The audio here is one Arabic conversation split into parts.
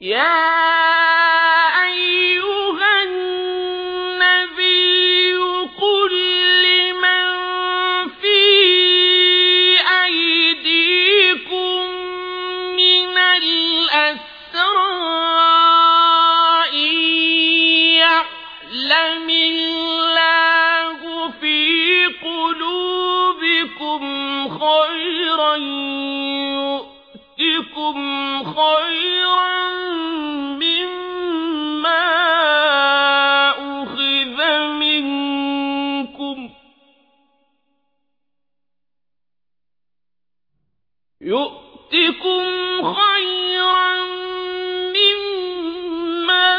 يا أيها النبي قل لمن في أيديكم من يعلم الله في قلوبكم خيرا يؤتكم خيرا يؤتكم خيرا مما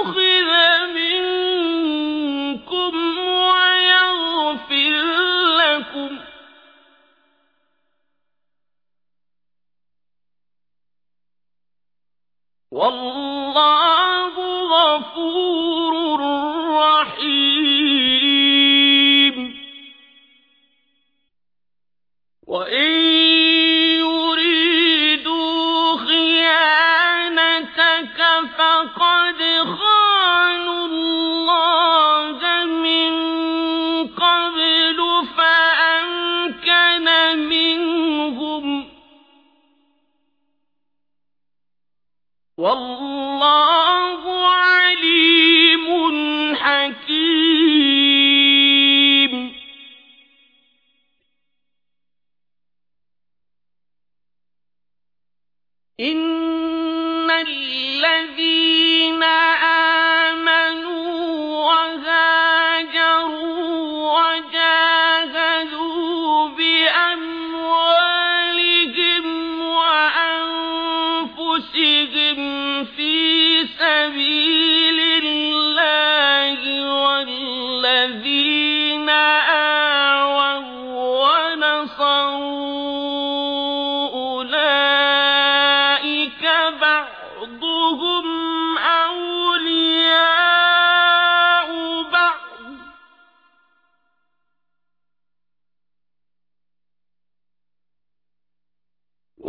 أخذ منكم ويغفر لكم. والله فقد خانوا الله من قبل فأمكن منهم. والله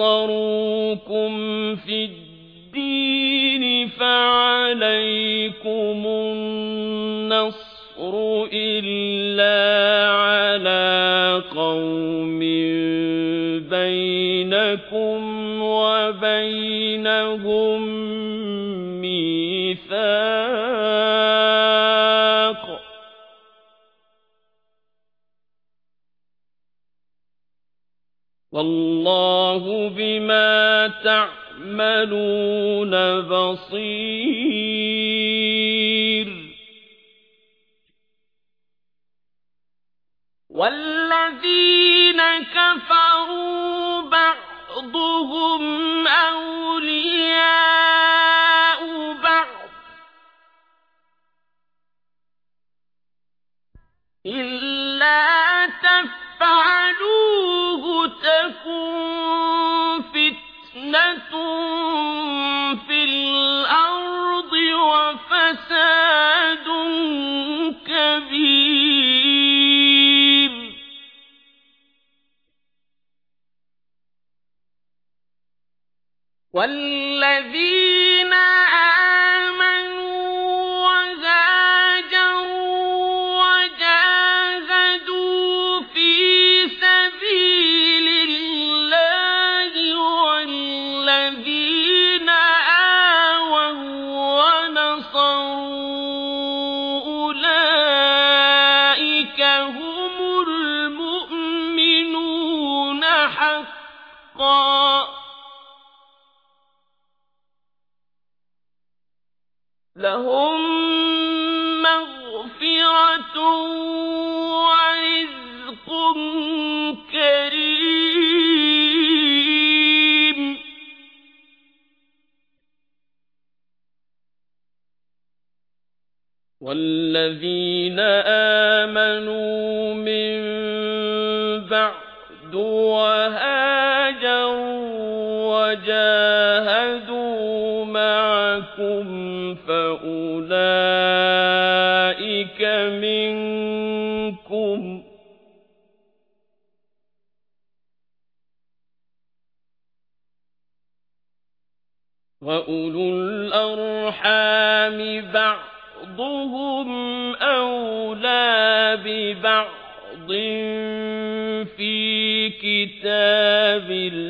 استنصروكم في الدين فعليكم النصر إلا على قوم بينكم وبينهم والله بما تعملون بصير. والذين كفروا بعضهم والذين لهم مغفرة ورزق كريم. والذين آمنوا معكم فأولئك منكم وَأُولُو الْأَرْحَامِ بَعْضُهُمْ أَوْلَى بِبَعْضٍ فِي كِتَابِ اللَّهِ